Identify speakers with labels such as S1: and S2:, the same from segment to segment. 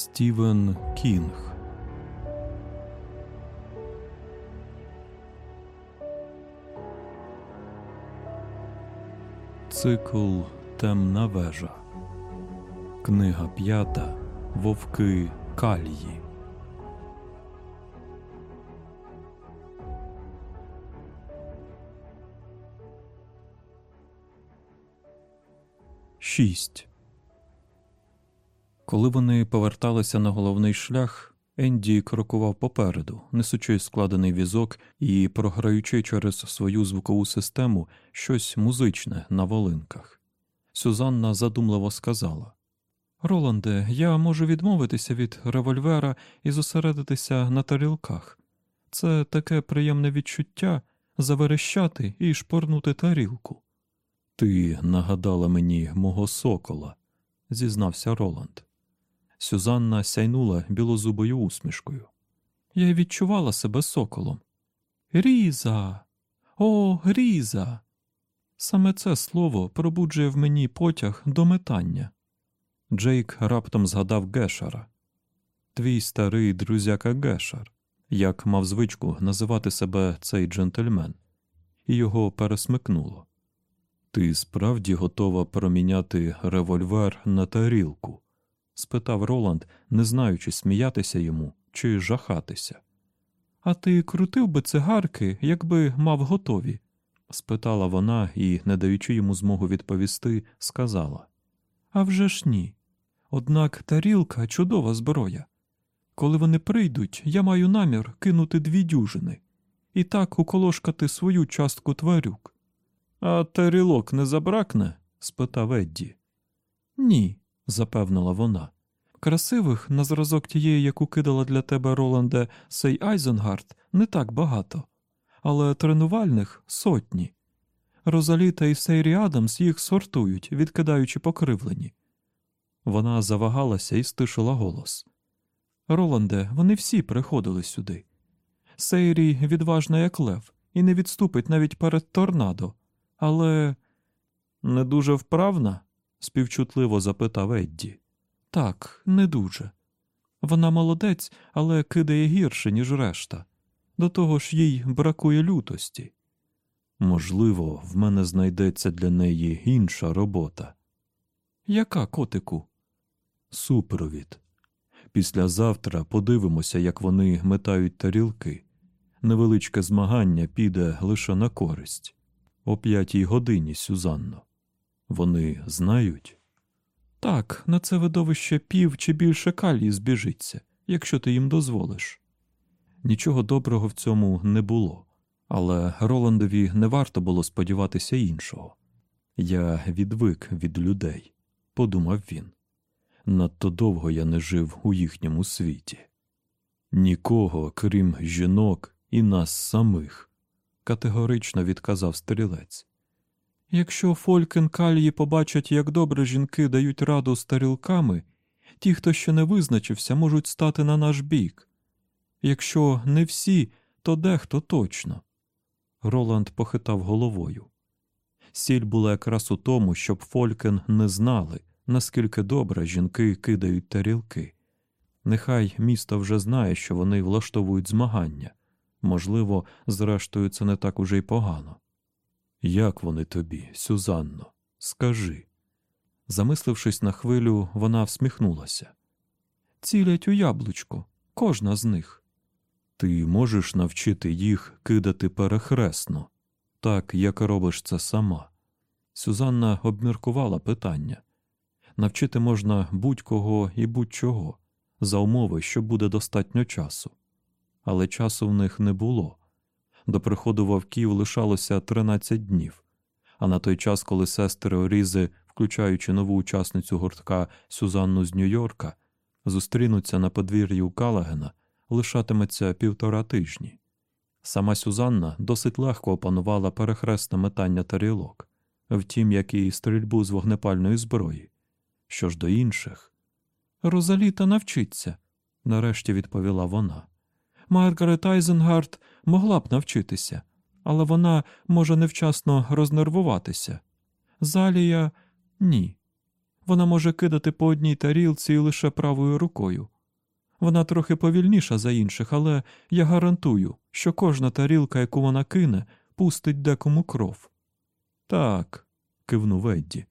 S1: Стівен Кінг Цикл Темна вежа. Книга п'ята Вовки Калії. Шість. Коли вони поверталися на головний шлях, Енді крокував попереду, несучи складений візок і програючи через свою звукову систему щось музичне на волинках. Сюзанна задумливо сказала Роланде, я можу відмовитися від револьвера і зосередитися на тарілках. Це таке приємне відчуття заверещати і шпорнути тарілку. Ти нагадала мені мого сокола, зізнався Роланд. Сюзанна сяйнула білозубою усмішкою. Я відчувала себе соколом. Різа. О, Різа. Саме це слово пробуджує в мені потяг до метання. Джейк раптом згадав Гешара. Твій старий друзяка Гешар, як мав звичку називати себе цей джентльмен, і його пересмикнуло. Ти справді готова проміняти револьвер на тарілку? Спитав Роланд, не знаючи, сміятися йому чи жахатися. А ти крутив би цигарки, якби мав готові? спитала вона і, не даючи йому змогу відповісти, сказала. «А вже ж ні. Однак тарілка чудова зброя. Коли вони прийдуть, я маю намір кинути дві дюжини і так уколошкати свою частку тварюк. А тарілок не забракне? спитав Едді. Ні, запевнила вона. Красивих на зразок тієї, яку кидала для тебе Роланде Сей Айзенгард, не так багато, але тренувальних сотні. Розаліта і Сейрі Адамс їх сортують, відкидаючи покривлені. Вона завагалася і стишила голос. Роланде, вони всі приходили сюди. Сейрі відважна, як лев, і не відступить навіть перед торнадо, але не дуже вправна? співчутливо запитав Едді. Так, не дуже. Вона молодець, але кидає гірше, ніж решта. До того ж їй бракує лютості. Можливо, в мене знайдеться для неї інша робота. Яка, котику? Супровід. Післязавтра подивимося, як вони метають тарілки. Невеличке змагання піде лише на користь. О п'ятій годині, Сюзанно. Вони знають? Так, на це видовище пів чи більше калії збіжиться, якщо ти їм дозволиш. Нічого доброго в цьому не було, але Роландові не варто було сподіватися іншого. Я відвик від людей, подумав він. Надто довго я не жив у їхньому світі. Нікого, крім жінок і нас самих, категорично відказав стрілець. Якщо Фолькен Калії побачать, як добре жінки дають раду з тарілками, ті, хто ще не визначився, можуть стати на наш бік. Якщо не всі, то дехто точно. Роланд похитав головою. Сіль була якраз у тому, щоб Фолькен не знали, наскільки добре жінки кидають тарілки. Нехай місто вже знає, що вони влаштовують змагання. Можливо, зрештою, це не так уже й погано. Як вони тобі, Сюзанно, скажи. Замислившись на хвилю, вона всміхнулася. Цілять у яблучко, кожна з них. Ти можеш навчити їх кидати перехресно, так як робиш це сама. Сюзанна обміркувала питання навчити можна будь-кого і будь-чого, за умови, що буде достатньо часу. Але часу в них не було. До приходу вовків лишалося 13 днів, а на той час, коли сестри Орізи, включаючи нову учасницю гуртка Сюзанну з Нью-Йорка, зустрінуться на подвір'ї у Калагена, лишатиметься півтора тижні. Сама Сюзанна досить легко опанувала перехресне метання тарілок, втім, як і стрільбу з вогнепальної зброї. Що ж до інших, Розаліта навчиться, нарешті відповіла вона. Маргарет Айзенгард могла б навчитися, але вона може невчасно рознервуватися. Залія ні. Вона може кидати по одній тарілці лише правою рукою. Вона трохи повільніша за інших, але я гарантую, що кожна тарілка, яку вона кине, пустить декому кров. Так, кивнув Едді.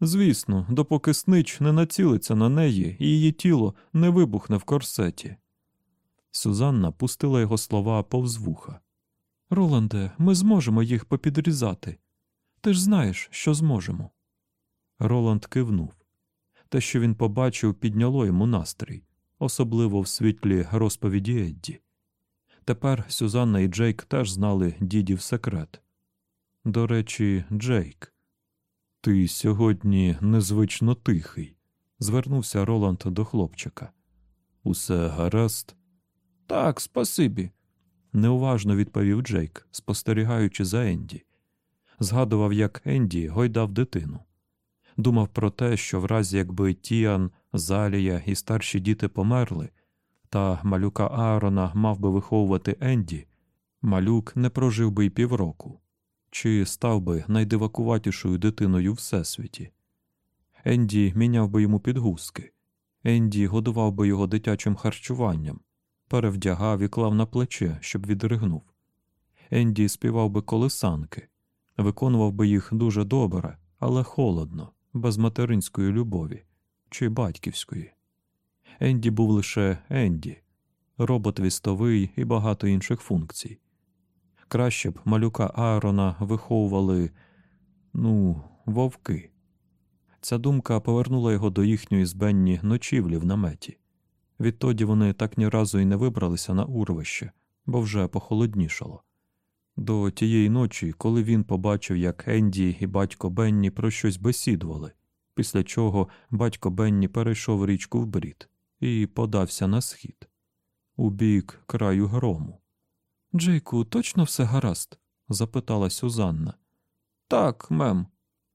S1: Звісно, допоки снич не націлиться на неї і її тіло не вибухне в корсеті. Сюзанна пустила його слова повз вуха. Роланде, ми зможемо їх попідрізати. Ти ж знаєш, що зможемо. Роланд кивнув. Те, що він побачив, підняло йому настрій, особливо в світлі розповіді Едді. Тепер Сюзанна і Джейк теж знали дідів секрет. До речі, Джейк, ти сьогодні незвично тихий, звернувся Роланд до хлопчика. Усе гаразд? Так, спасибі, неуважно відповів Джейк, спостерігаючи за Енді. Згадував, як Енді гойдав дитину. Думав про те, що в разі якби Тіан, Залія і старші діти померли, та малюка Аарона мав би виховувати Енді, малюк не прожив би й півроку, чи став би найдивакуватішою дитиною всесвіті. Енді міняв би йому підгузки, Енді годував би його дитячим харчуванням, перевдягав і клав на плече, щоб відригнув. Енді співав би колесанки, виконував би їх дуже добре, але холодно, без материнської любові чи батьківської. Енді був лише Енді, робот вістовий і багато інших функцій. Краще б малюка Аарона виховували, ну, вовки. Ця думка повернула його до їхньої збенні ночівлі в наметі. Відтоді вони так ні разу й не вибралися на урвище, бо вже похолоднішало. До тієї ночі, коли він побачив, як Енді і батько Бенні про щось бесідували, після чого батько Бенні перейшов річку в брід і подався на схід у бік краю грому. Джейку, точно все гаразд? запитала Сюзанна. Так, мем,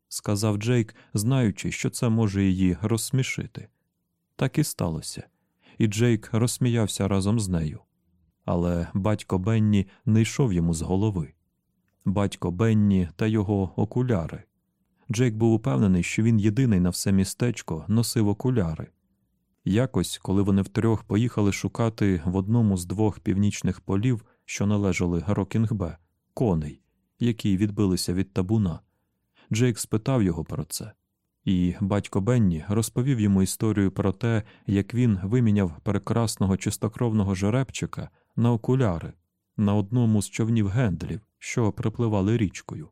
S1: сказав Джейк, знаючи, що це може її розсмішити. Так і сталося, і Джейк розсміявся разом з нею. Але батько Бенні не йшов йому з голови. Батько Бенні та його окуляри. Джейк був упевнений, що він єдиний на все містечко носив окуляри. Якось, коли вони втрьох поїхали шукати в одному з двох північних полів, що належали Рокінгбе, коней, які відбилися від табуна, Джейк спитав його про це, і батько Бенні розповів йому історію про те, як він виміняв прекрасного чистокровного жеребчика на окуляри на одному з човнів генделів, що припливали річкою.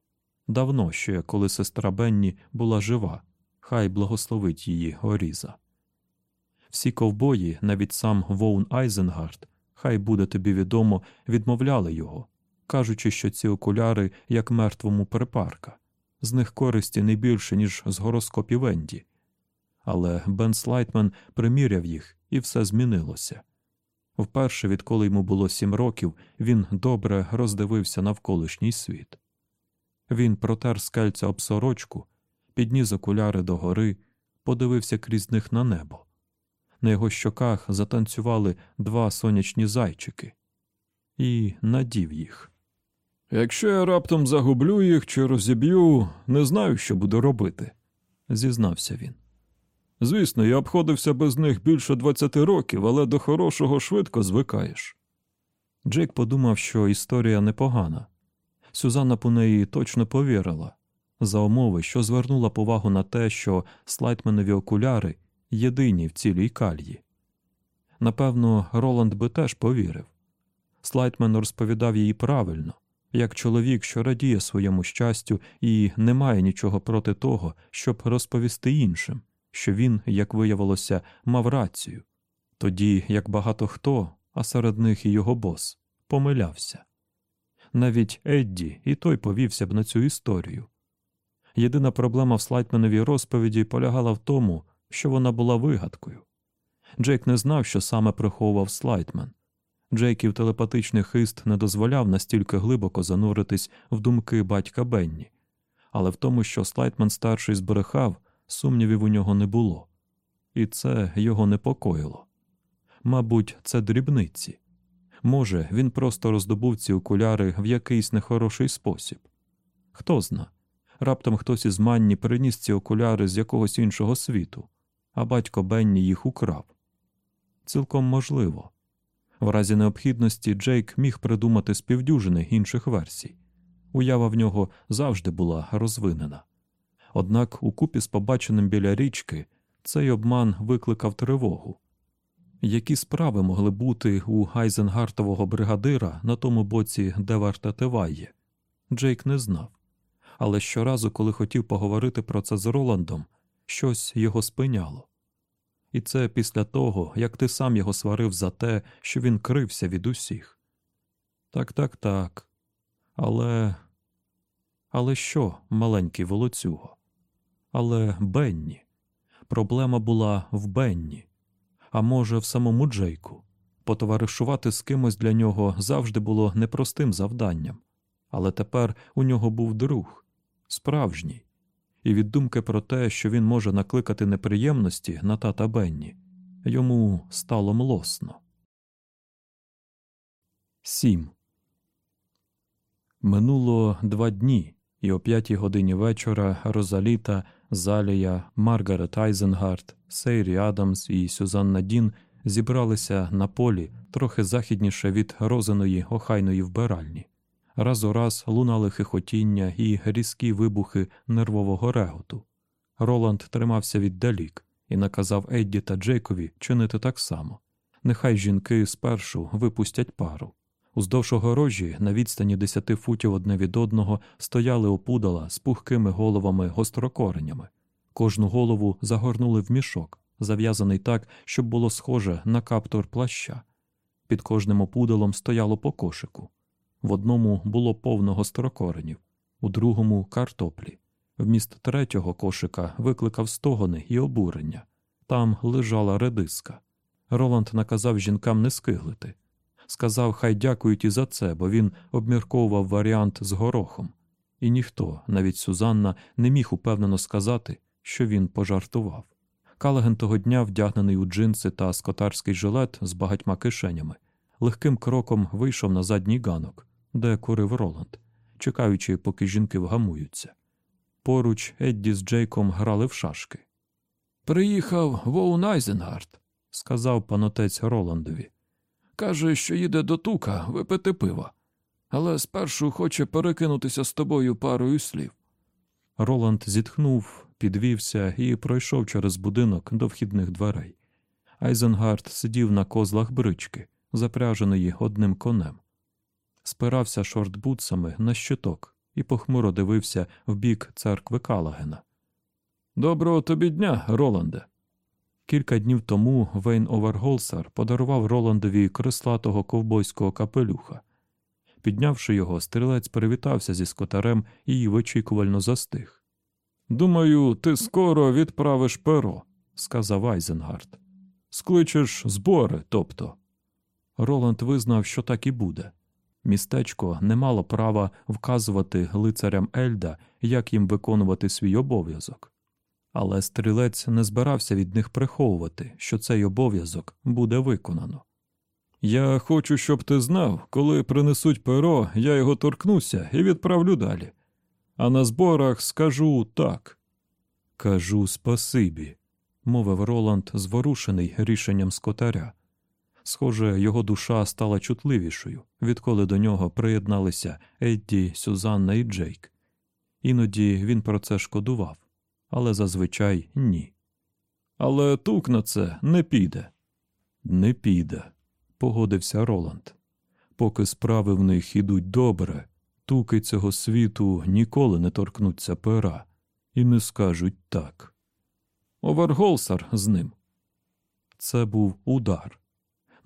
S1: Давно ще, коли сестра Бенні була жива, хай благословить її Оріза. Всі ковбої, навіть сам Воун Айзенгард, хай буде тобі відомо, відмовляли його, кажучи, що ці окуляри як мертвому припарка, з них користі не більше, ніж з гороскопів Енді. Але Бен Слайтмен приміряв їх, і все змінилося. Вперше, відколи йому було сім років, він добре роздивився навколишній світ. Він протер скельця об сорочку, підніс окуляри догори, подивився крізь них на небо. На його щоках затанцювали два сонячні зайчики і надів їх. Якщо я раптом загублю їх чи розіб'ю, не знаю, що буду робити, зізнався він. Звісно, я обходився без них більше двадцяти років, але до хорошого швидко звикаєш. Джейк подумав, що історія непогана. Сюзанна по неї точно повірила, за умови, що звернула повагу на те, що слайтменові окуляри єдині в цілій кальї. Напевно, Роланд би теж повірив. Слайтмен розповідав їй правильно, як чоловік, що радіє своєму щастю і не має нічого проти того, щоб розповісти іншим, що він, як виявилося, мав рацію, тоді як багато хто, а серед них і його бос, помилявся. Навіть Едді і той повівся б на цю історію. Єдина проблема в Слайтменовій розповіді полягала в тому, що вона була вигадкою. Джейк не знав, що саме приховував Слайтмен. Джейків телепатичний хист не дозволяв настільки глибоко зануритись в думки батька Бенні, але в тому, що Слайтмен старший збрехав, сумнівів у нього не було, і це його непокоїло. Мабуть, це дрібниці. Може, він просто роздобув ці окуляри в якийсь нехороший спосіб. Хто зна, раптом хтось із Манні приніс ці окуляри з якогось іншого світу, а батько Бенні їх украв. Цілком можливо. В разі необхідності Джейк міг придумати співдюжини інших версій. Уява в нього завжди була розвинена. Однак, укупі з побаченим біля річки, цей обман викликав тривогу. Які справи могли бути у Гайзенгартового бригадира на тому боці, де варта Теває? Джейк не знав. Але щоразу, коли хотів поговорити про це з Роландом, щось його спиняло. І це після того, як ти сам його сварив за те, що він крився від усіх. Так, так, так. Але. Але що, маленький волоцюго? Але Бенні. Проблема була в Бенні, а може, в самому Джейку. Потоваришувати з кимось для нього завжди було непростим завданням, але тепер у нього був друг справжній, і від думки про те, що він може накликати неприємності на тата Бенні, йому стало млосно. Сім. Минуло два дні, і о п'ятій годині вечора Розаліта, Залія, Маргарет Айзенгард, Сейрі Адамс і Сюзанна Дін зібралися на полі трохи західніше від розаної охайної вбиральні. Раз у раз лунали хихотіння і різкі вибухи нервового реготу. Роланд тримався віддалік і наказав Едді та Джейкові чинити так само. Нехай жінки спершу випустять пару. Уздовж огорожі на відстані десяти футів одне від одного стояли опудала з пухкими головами гострокоренями. Кожну голову загорнули в мішок, зав'язаний так, щоб було схоже на каптур плаща. Під кожним опудалом стояло по кошику. В одному було повно гострокоренів, у другому картоплі. Вміст третього кошика викликав стогони і обурення. Там лежала редиска. Роланд наказав жінкам не скиглити. Сказав, хай дякують і за це, бо він обмірковував варіант з горохом, і ніхто, навіть Сюзанна, не міг упевнено сказати, що він пожартував. Калаген того дня, вдягнений у джинси та скотарський жилет з багатьма кишенями, легким кроком вийшов на задній ганок, де курив Роланд, чекаючи, поки жінки вгамуються. Поруч Едді з Джейком грали в шашки. Приїхав Воун Айзенгард, сказав панотець Роландові. Каже, що їде до тука випити пива, але спершу хоче перекинутися з тобою парою слів. Роланд зітхнув, підвівся і пройшов через будинок до вхідних дверей. Айзенгард сидів на козлах брички, запряженої одним конем, спирався шортбутсами на щиток і похмуро дивився в бік церкви Калагена. Доброго тобі дня, Роланде. Кілька днів тому Вейн Оверголсар подарував Роландові крислатого ковбойського капелюха. Піднявши його, стрілець привітався зі скотарем і вичікувально застиг. Думаю, ти скоро відправиш перо, сказав Айзенгард. Скличеш збори, тобто. Роланд визнав, що так і буде. Містечко не мало права вказувати лицарям Ельда, як їм виконувати свій обов'язок. Але стрілець не збирався від них приховувати, що цей обов'язок буде виконано. Я хочу, щоб ти знав, коли принесуть перо, я його торкнуся і відправлю далі. А на зборах скажу так. Кажу спасибі, мовив Роланд, зворушений рішенням скотаря. Схоже, його душа стала чутливішою, відколи до нього приєдналися Едді, Сюзанна і Джейк. Іноді він про це шкодував, але зазвичай ні. Але тук на це не піде. Не піде, погодився Роланд. Поки справи в них ідуть добре, туки цього світу ніколи не торкнуться пера і не скажуть так. Оверголсар з ним. Це був удар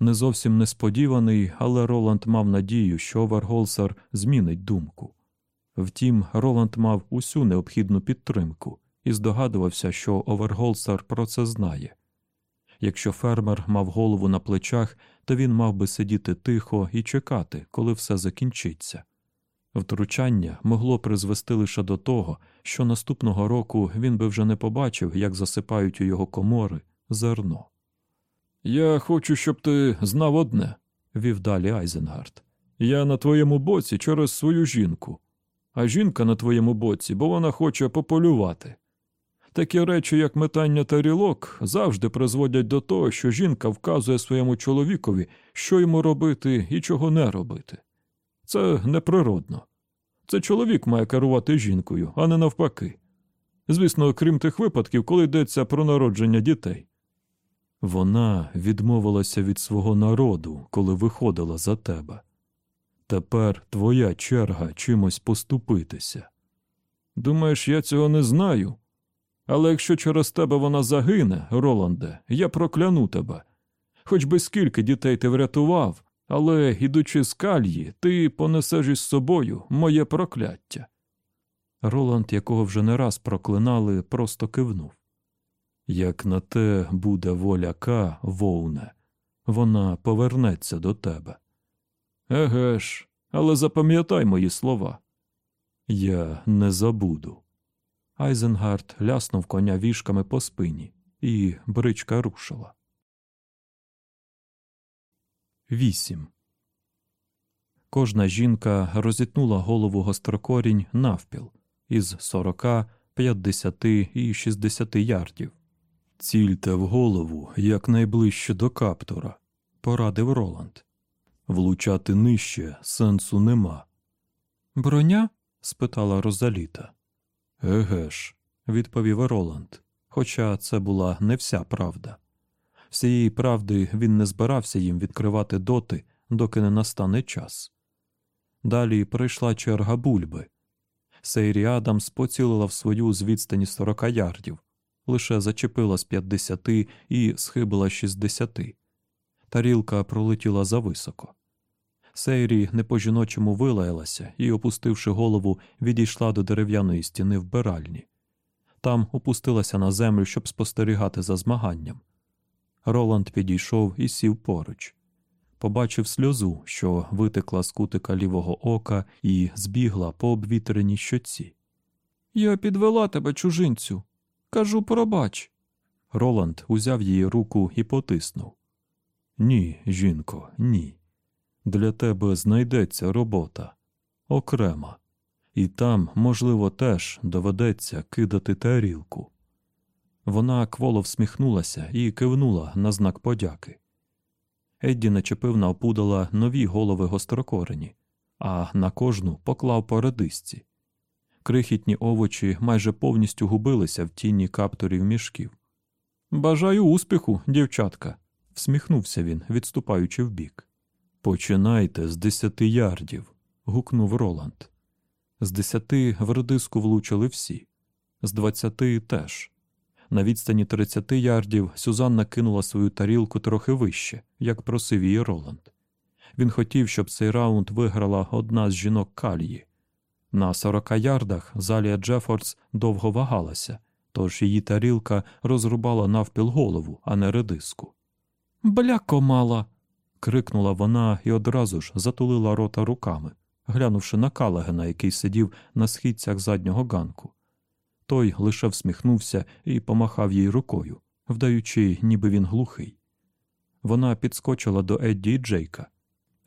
S1: не зовсім несподіваний, але Роланд мав надію, що Варголсар змінить думку. Втім, Роланд мав усю необхідну підтримку і здогадувався, що Оверголсар про це знає. Якщо фермер мав голову на плечах, то він мав би сидіти тихо і чекати, коли все закінчиться. Втручання могло призвести лише до того, що наступного року він би вже не побачив, як засипають у його комори зерно. Я хочу, щоб ти знав одне, вів далі Айзенгард. Я на твоєму боці через свою жінку. а жінка на твоєму боці, бо вона хоче пополювати. Такі речі, як метання тарілок, завжди призводять до того, що жінка вказує своєму чоловікові, що йому робити і чого не робити. Це неприродно. Це чоловік має керувати жінкою, а не навпаки. Звісно, крім тих випадків, коли йдеться про народження дітей. Вона відмовилася від свого народу, коли виходила за тебе. Тепер твоя черга чимось поступитися. Думаєш, я цього не знаю? Але якщо через тебе вона загине, Роланде, я прокляну тебе. Хоч би скільки дітей ти врятував, але, ідучи з кальї, ти понесеш із собою моє прокляття. Роланд, якого вже не раз проклинали, просто кивнув. Як на те буде воля Ка, вовне, вона повернеться до тебе. Еге ж, але запам'ятай мої слова. Я не забуду. Айзенгард ляснув коня вішками по спині, і бричка рушила. Вісім. Кожна жінка розітнула голову гострокорінь навпіл із сорока, п'ятдесяти і шістдесяти ярдів. Цільте в голову якнайближче до каптора, порадив Роланд. Влучати нижче сенсу нема. Броня? спитала Розаліта. Еге ж, відповів Роланд, хоча це була не вся правда. Всієї правди він не збирався їм відкривати доти, доки не настане час. Далі прийшла черга бульби. Сейрі Адамс поцілила в свою з відстані сорока ярдів, лише зачепила з п'ятдесяти і схибила шістдесяти. Тарілка пролетіла зависоко. Сейрі не по жіночому вилаялася і, опустивши голову, відійшла до дерев'яної стіни вбиральні. Там опустилася на землю, щоб спостерігати за змаганням. Роланд підійшов і сів поруч. Побачив сльозу, що витекла з кутика лівого ока і збігла по обвітреній щоці. Я підвела тебе, чужинцю. Кажу, пробач. Роланд узяв її руку і потиснув. Ні, жінко, ні. Для тебе знайдеться робота окрема, і там, можливо, теж доведеться кидати тарілку. Вона кволо всміхнулася і кивнула на знак подяки. Едді начепив на опудала нові голови гострокорені, а на кожну поклав по редисці. Крихітні овочі майже повністю губилися в тіні капторів мішків. Бажаю успіху, дівчатка, всміхнувся він, відступаючи вбік. Починайте з десяти ярдів. гукнув Роланд. З десяти в редиску влучили всі, з двадцяти теж. На відстані 30 ярдів Сюзанна кинула свою тарілку трохи вище, як просив її Роланд. Він хотів, щоб цей раунд виграла одна з жінок калії. На 40 ярдах Залія Джефордс довго вагалася, тож її тарілка розрубала навпіл голову, а не редиску. Бляко мала. крикнула вона і одразу ж затулила рота руками, глянувши на Калагена, який сидів на східцях заднього ганку. Той лише всміхнувся і помахав їй рукою, вдаючи, ніби він глухий. Вона підскочила до Едді і Джейка,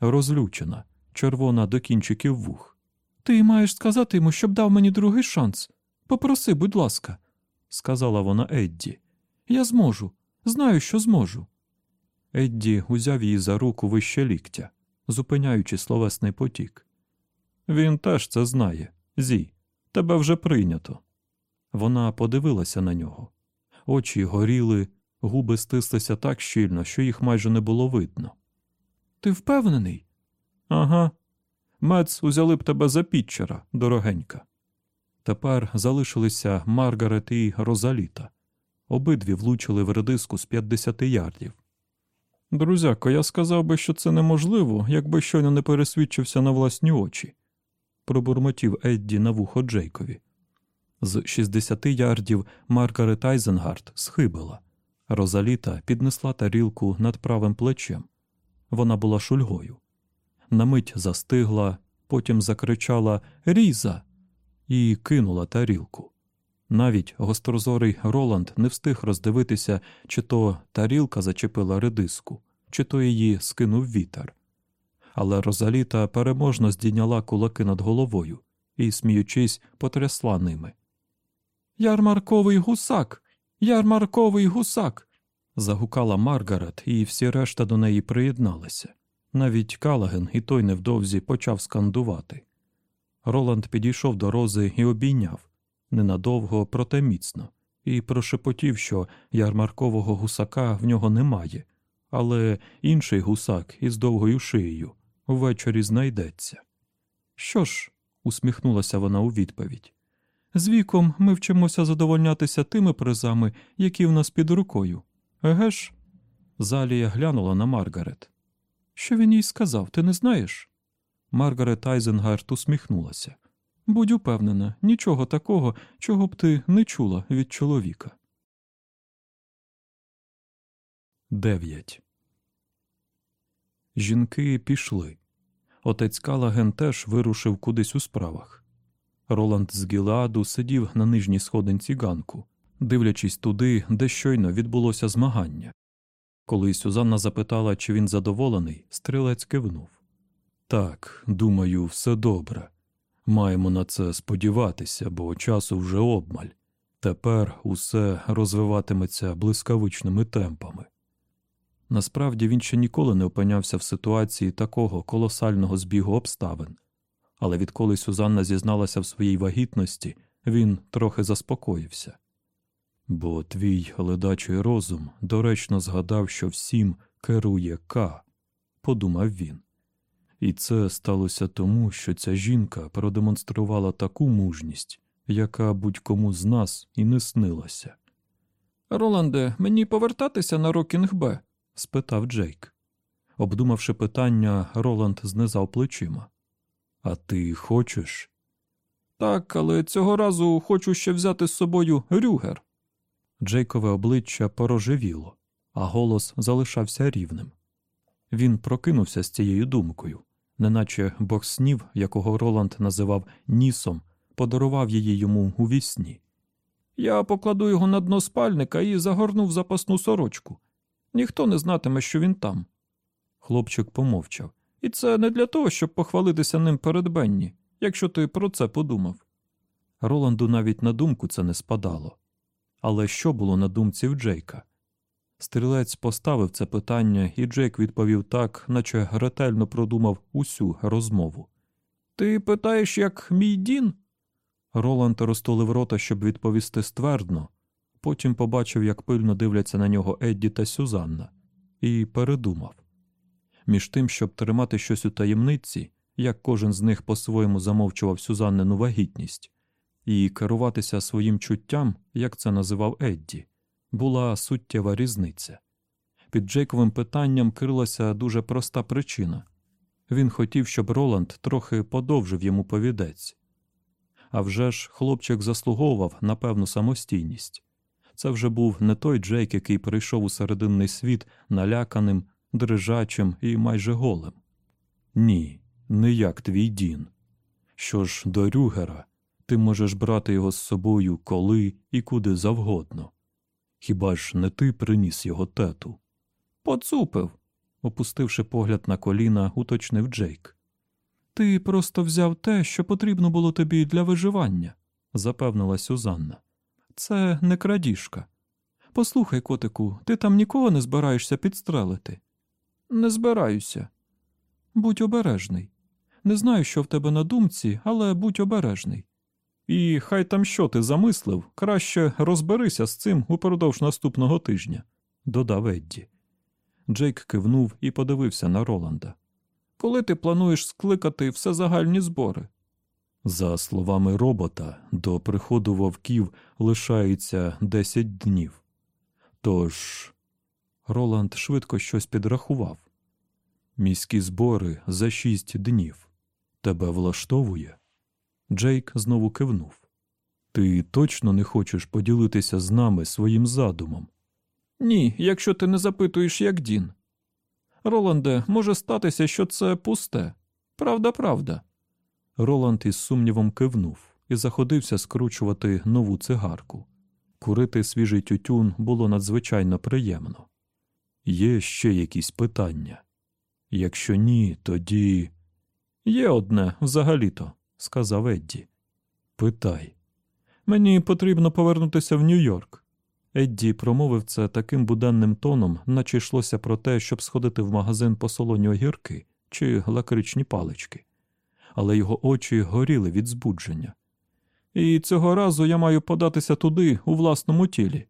S1: розлючена, червона до кінчиків вух. Ти маєш сказати йому, щоб дав мені другий шанс. Попроси, будь ласка, сказала вона Едді. Я зможу, знаю, що зможу. Едді узяв її за руку вище ліктя, зупиняючи словесний потік. Він теж це знає. Зі, тебе вже прийнято. Вона подивилася на нього. Очі горіли, губи стислися так щільно, що їх майже не було видно. Ти впевнений? Ага. Мец узяли б тебе за підчера, дорогенька. Тепер залишилися Маргарет і Розаліта. Обидві влучили в редиску з 50 ярдів. Друзяко, я сказав би, що це неможливо, якби щойно не пересвідчився на власні очі, пробурмотів Едді на вухо Джейкові. З 60 ярдів Маргарет Айзенгард схибила. Розаліта піднесла тарілку над правим плечем. Вона була шульгою. На мить застигла, потім закричала Різа і кинула тарілку. Навіть гострозорий Роланд не встиг роздивитися, чи то тарілка зачепила редиску, чи то її скинув вітер. Але Розаліта переможно здійняла кулаки над головою і, сміючись, потрясла ними. Ярмарковий гусак, ярмарковий гусак. загукала Маргарет, і всі решта до неї приєдналися. Навіть Калаген і той невдовзі почав скандувати. Роланд підійшов до рози і обійняв ненадовго, проте міцно, і прошепотів, що ярмаркового гусака в нього немає, але інший гусак із довгою шиєю ввечері знайдеться. Що ж, усміхнулася вона у відповідь. З віком ми вчимося задовольнятися тими призами, які в нас під рукою. Еге ж? Залія глянула на Маргарет. Що він їй сказав, ти не знаєш? Маргарет Айзенгард усміхнулася. Будь упевнена, нічого такого, чого б ти не чула від чоловіка. 9. Жінки пішли. Отець Калаген теж вирушив кудись у справах. Роланд з Гіладу сидів на нижній сходинці ганку, дивлячись туди, де щойно відбулося змагання. Коли Сюзанна запитала, чи він задоволений, стрілець кивнув. Так, думаю, все добре. Маємо на це сподіватися, бо часу вже обмаль. Тепер усе розвиватиметься блискавичними темпами. Насправді він ще ніколи не опинявся в ситуації такого колосального збігу обставин, але відколи Сюзанна зізналася в своїй вагітності, він трохи заспокоївся. Бо твій ледачий розум доречно згадав, що всім керує К, подумав він. І це сталося тому, що ця жінка продемонструвала таку мужність, яка будь-кому з нас і не снилася. Роланде, мені повертатися на Рокінг-Б?» – спитав Джейк. Обдумавши питання, Роланд знизав плечима. А ти хочеш? Так, але цього разу хочу ще взяти з собою Рюґер. Джейкове обличчя порожевіло, а голос залишався рівним. Він прокинувся з цією думкою, неначе бог снів, якого Роланд називав Нісом, подарував її йому у вісні. Я покладу його на дно спальника і загорну в запасну сорочку. Ніхто не знатиме, що він там. Хлопчик помовчав. І це не для того, щоб похвалитися ним перед Бенні, якщо ти про це подумав. Роланду навіть на думку це не спадало. Але що було на думці в Джейка? Стрілець поставив це питання, і Джейк відповів так, наче ретельно продумав усю розмову. Ти питаєш, як мій Дін? Роланд розтулив рота, щоб відповісти ствердно, потім побачив, як пильно дивляться на нього Едді та Сюзанна, і передумав. Між тим, щоб тримати щось у таємниці, як кожен з них по-своєму замовчував Сюзаннину вагітність, і керуватися своїм чуттям, як це називав Едді, була суттєва різниця. Під Джейковим питанням крилася дуже проста причина він хотів, щоб Роланд трохи подовжив йому повідець. А вже ж хлопчик заслуговував на певну самостійність. Це вже був не той Джейк, який прийшов у серединний світ наляканим, дрижачим і майже голим. Ні, не як твій Дін. Що ж до Рюгера, ти можеш брати його з собою коли і куди завгодно. Хіба ж не ти приніс його тету? Поцупив, опустивши погляд на коліна, уточнив Джейк. Ти просто взяв те, що потрібно було тобі для виживання, запевнила Сюзанна. Це не крадіжка. Послухай, котику, ти там нікого не збираєшся підстрелити. Не збираюся. Будь обережний. Не знаю, що в тебе на думці, але будь обережний. І хай там що ти замислив, краще розберися з цим упродовж наступного тижня, додав Едді. Джейк кивнув і подивився на Роланда. Коли ти плануєш скликати всезагальні збори? За словами робота, до приходу вовків лишається десять днів. Тож. Роланд швидко щось підрахував. Міські збори за шість днів. Тебе влаштовує? Джейк знову кивнув. Ти точно не хочеш поділитися з нами своїм задумом? Ні, якщо ти не запитуєш, як Дін. Роланде, може статися, що це пусте. Правда, правда. Роланд із сумнівом кивнув і заходився скручувати нову цигарку. Курити свіжий тютюн було надзвичайно приємно. Є ще якісь питання? Якщо ні, тоді. Є одне взагалі-то, сказав Едді. Питай. Мені потрібно повернутися в Нью-Йорк. Едді промовив це таким буденним тоном, наче йшлося про те, щоб сходити в магазин по солоні огірки чи лакричні палички, але його очі горіли від збудження. І цього разу я маю податися туди у власному тілі.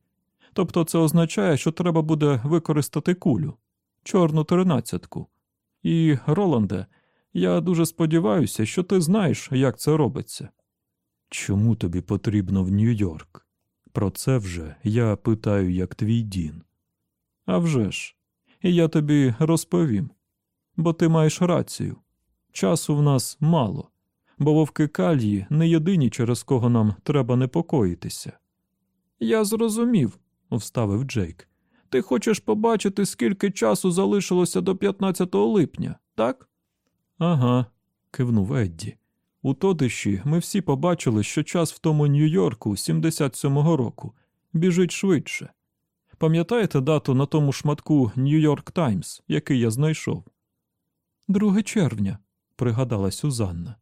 S1: Тобто це означає, що треба буде використати кулю, чорну тринадцятку. І, Роланде, я дуже сподіваюся, що ти знаєш, як це робиться. Чому тобі потрібно в Нью-Йорк? Про це вже я питаю, як твій Дін. «А вже ж, і я тобі розповім, бо ти маєш рацію. Часу в нас мало, бо вовки кальї не єдині, через кого нам треба непокоїтися. Я зрозумів, вставив Джейк. Ти хочеш побачити, скільки часу залишилося до 15 липня, так? Ага, кивнув Едді. У тодищі ми всі побачили, що час в тому Нью-Йорку 77-го року біжить швидше. Пам'ятаєте дату на тому шматку Нью-Йорк Таймс, який я знайшов? Друге червня, пригадала Сюзанна.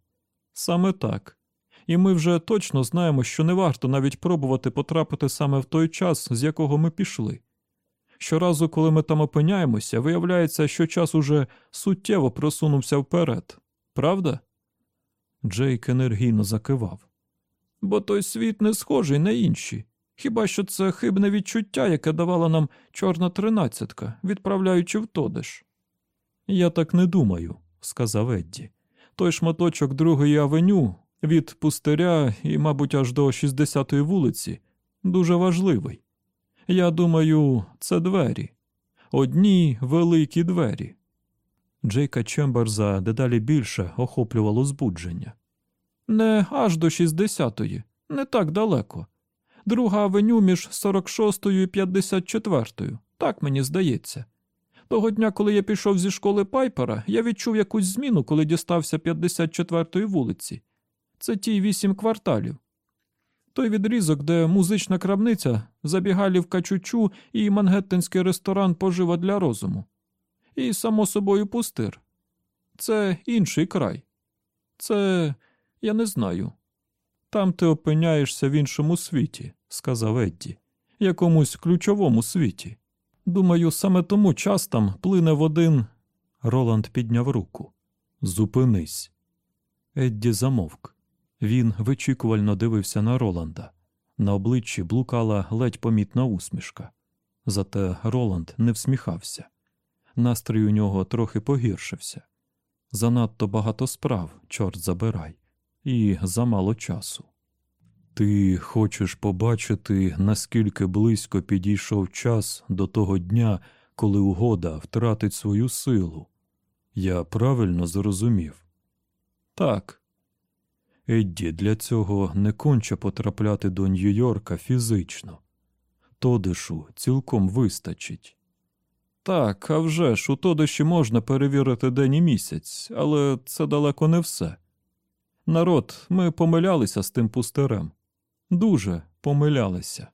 S1: Саме так. І ми вже точно знаємо, що не варто навіть пробувати потрапити саме в той час, з якого ми пішли. Щоразу, коли ми там опиняємося, виявляється, що час уже суттєво просунувся вперед, правда? Джейк енергійно закивав. Бо той світ не схожий на інші. Хіба що це хибне відчуття, яке давала нам чорна тринадцятка, відправляючи в Тодеш. Я так не думаю, сказав Едді. Той шматочок другої авеню від пустиря і, мабуть, аж до 60-ї вулиці дуже важливий. Я думаю, це двері. Одні великі двері. Джейка Чемберза дедалі більше охоплювало збудження. Не аж до 60-ї, не так далеко. Друга авеню між 46-ю і 54-ю, так мені здається. Того дня, коли я пішов зі школи Пайпера, я відчув якусь зміну, коли дістався 54-ї вулиці. Це ті вісім кварталів. Той відрізок, де музична крамниця, забігалів качучу і мангеттенський ресторан пожива для розуму. І, само собою, пустир. Це інший край. Це я не знаю. Там ти опиняєшся в іншому світі, сказав Едді, якомусь ключовому світі. Думаю, саме тому час там плине в один. Роланд підняв руку. Зупинись. Едді замовк. Він вичікувально дивився на Роланда. На обличчі блукала ледь помітна усмішка. Зате Роланд не всміхався. Настрій у нього трохи погіршився. Занадто багато справ, чорт забирай, і замало часу. Ти хочеш побачити, наскільки близько підійшов час до того дня, коли угода втратить свою силу. Я правильно зрозумів? Так. Едді, для цього не конче потрапляти до Нью-Йорка фізично. Тодишу цілком вистачить. Так, а вже ж, у Тодиші можна перевірити день і місяць, але це далеко не все. Народ, ми помилялися з тим пустирем. Дуже помилялися.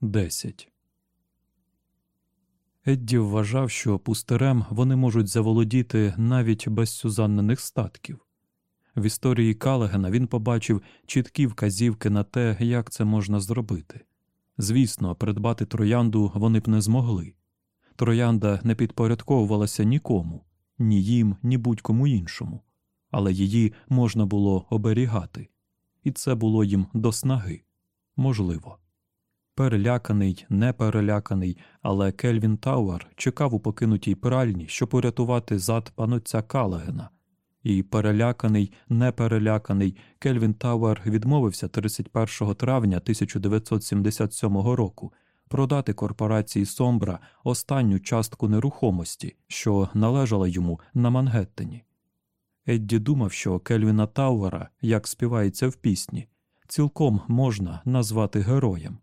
S1: 10. Едді вважав, що пустирем вони можуть заволодіти навіть без сюзаннених статків. В історії Калагена він побачив чіткі вказівки на те, як це можна зробити. Звісно, придбати троянду вони б не змогли. Троянда не підпорядковувалася нікому, ні їм, ні будь-кому іншому, але її можна було оберігати, і це було їм до снаги можливо. Переляканий, не переляканий, але Кельвін Тауер чекав у покинутій пральні, щоб урятувати зад панотця Калагена. І переляканий, не переляканий, Кельвін Тауер відмовився 31 травня 1977 року продати корпорації Сомбра останню частку нерухомості, що належала йому на Мангеттені. Едді думав, що Кельвіна Тауера, як співається в пісні, цілком можна назвати героєм.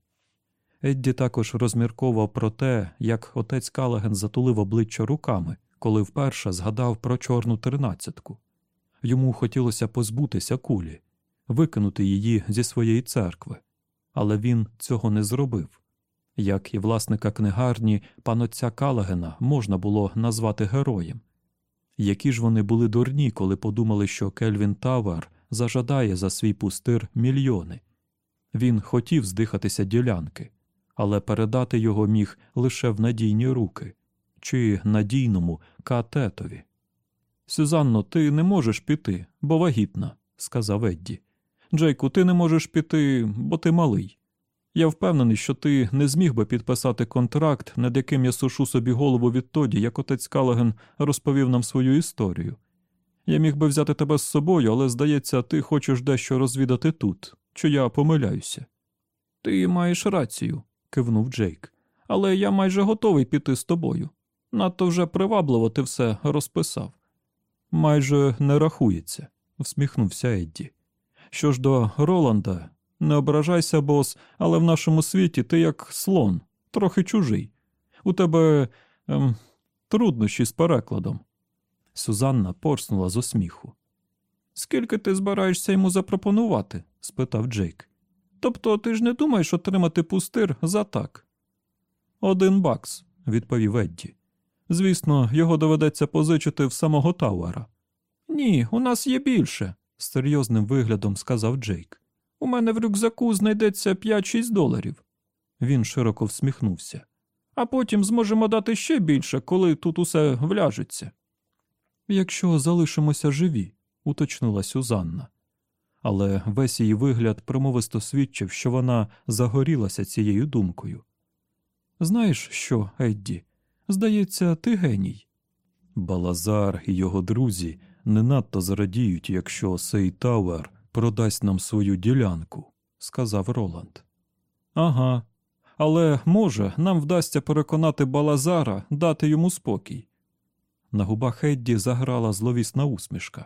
S1: Едді також розмірковував про те, як отець Калаген затулив обличчя руками, коли вперше згадав про чорну тринадцятку. Йому хотілося позбутися кулі, викинути її зі своєї церкви, але він цього не зробив. Як і власника книгарні панотця Калагена можна було назвати героєм. Які ж вони були дурні, коли подумали, що Кельвін Тавер зажадає за свій пустир мільйони. Він хотів здихатися ділянки, але передати його міг лише в надійні руки чи надійному катетові. Сюзанно, ти не можеш піти, бо вагітна, сказав Едді. Джейку, ти не можеш піти, бо ти малий. Я впевнений, що ти не зміг би підписати контракт, над яким я сушу собі голову відтоді, як отець Калаген розповів нам свою історію. Я міг би взяти тебе з собою, але, здається, ти хочеш дещо розвідати тут, чи я помиляюся. Ти маєш рацію, кивнув Джейк, але я майже готовий піти з тобою. Надто вже привабливо ти все розписав. Майже не рахується, всміхнувся Едді. Що ж до Роланда, не ображайся, бос, але в нашому світі ти як слон, трохи чужий. У тебе ем, труднощі з перекладом. Сюзанна порснула з осміху. Скільки ти збираєшся йому запропонувати? спитав Джейк. Тобто ти ж не думаєш отримати пустир за так? Один бакс, відповів Едді. Звісно, його доведеться позичити в самого Тауера. Ні, у нас є більше, з серйозним виглядом сказав Джейк. У мене в рюкзаку знайдеться 5-6 доларів. Він широко всміхнувся. А потім зможемо дати ще більше, коли тут усе вляжеться. Якщо залишимося живі, уточнила Сюзанна. Але весь її вигляд промовисто свідчив, що вона загорілася цією думкою. Знаєш що, Едді, здається, ти геній. Балазар і його друзі не надто зрадіють, якщо Сей Тауер продасть нам свою ділянку, сказав Роланд. Ага, але може, нам вдасться переконати Балазара дати йому спокій. На губах Едді заграла зловісна усмішка.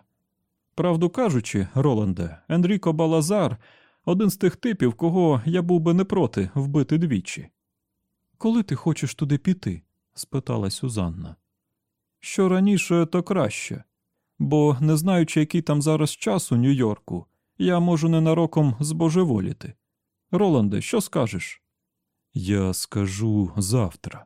S1: Правду кажучи, Роланде, Енріко Балазар один з тих типів, кого я був би не проти вбити двічі. Коли ти хочеш туди піти? спитала Сюзанна. Що раніше, то краще, бо, не знаючи, який там зараз час у Нью-Йорку, я можу ненароком збожеволіти. Роланде, що скажеш? Я скажу завтра.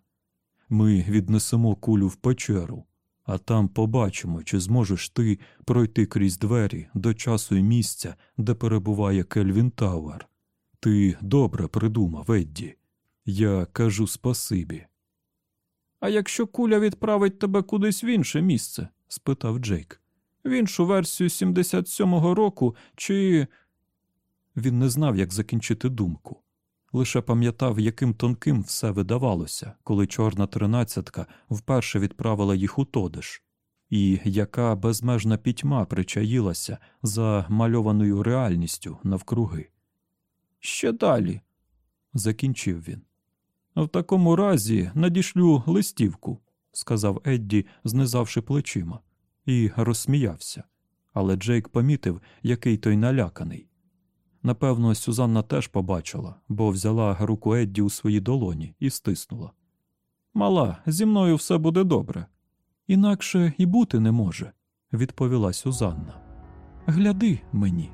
S1: Ми віднесемо кулю в печеру, а там побачимо, чи зможеш ти пройти крізь двері до часу і місця, де перебуває Кельвін Тауер. Ти добре придумав, Едді. Я кажу спасибі. А якщо куля відправить тебе кудись в інше місце? спитав Джейк. В іншу версію 77-го року, чи. Він не знав, як закінчити думку. Лише пам'ятав, яким тонким все видавалося, коли чорна тринадцятка вперше відправила їх у Тодиш, і яка безмежна пітьма причаїлася за мальованою реальністю навкруги. Ще далі, закінчив він. В такому разі надішлю листівку, сказав Едді, знизавши плечима, і розсміявся. Але Джейк помітив, який той наляканий. Напевно, Сюзанна теж побачила, бо взяла руку Едді у свої долоні і стиснула. Мала, зі мною все буде добре. Інакше і бути не може, відповіла Сюзанна. Гляди мені.